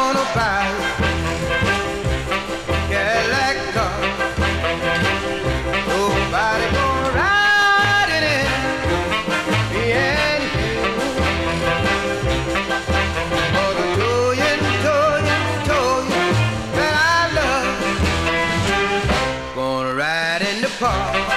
gonna buy Cadillac. Nobody gonna ride in For the that I love, gonna ride in the park.